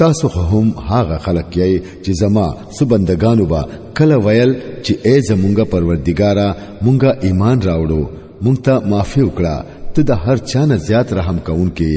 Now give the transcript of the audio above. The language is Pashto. تاسو هم هاغه خلک یې چې زما سبندگانو با کله ویل چې ای زمونږه پروردګارا مونږه ایمان راوړو مونږ ته معافي وکړه ته د هر چا نه زیات رحم کوونکې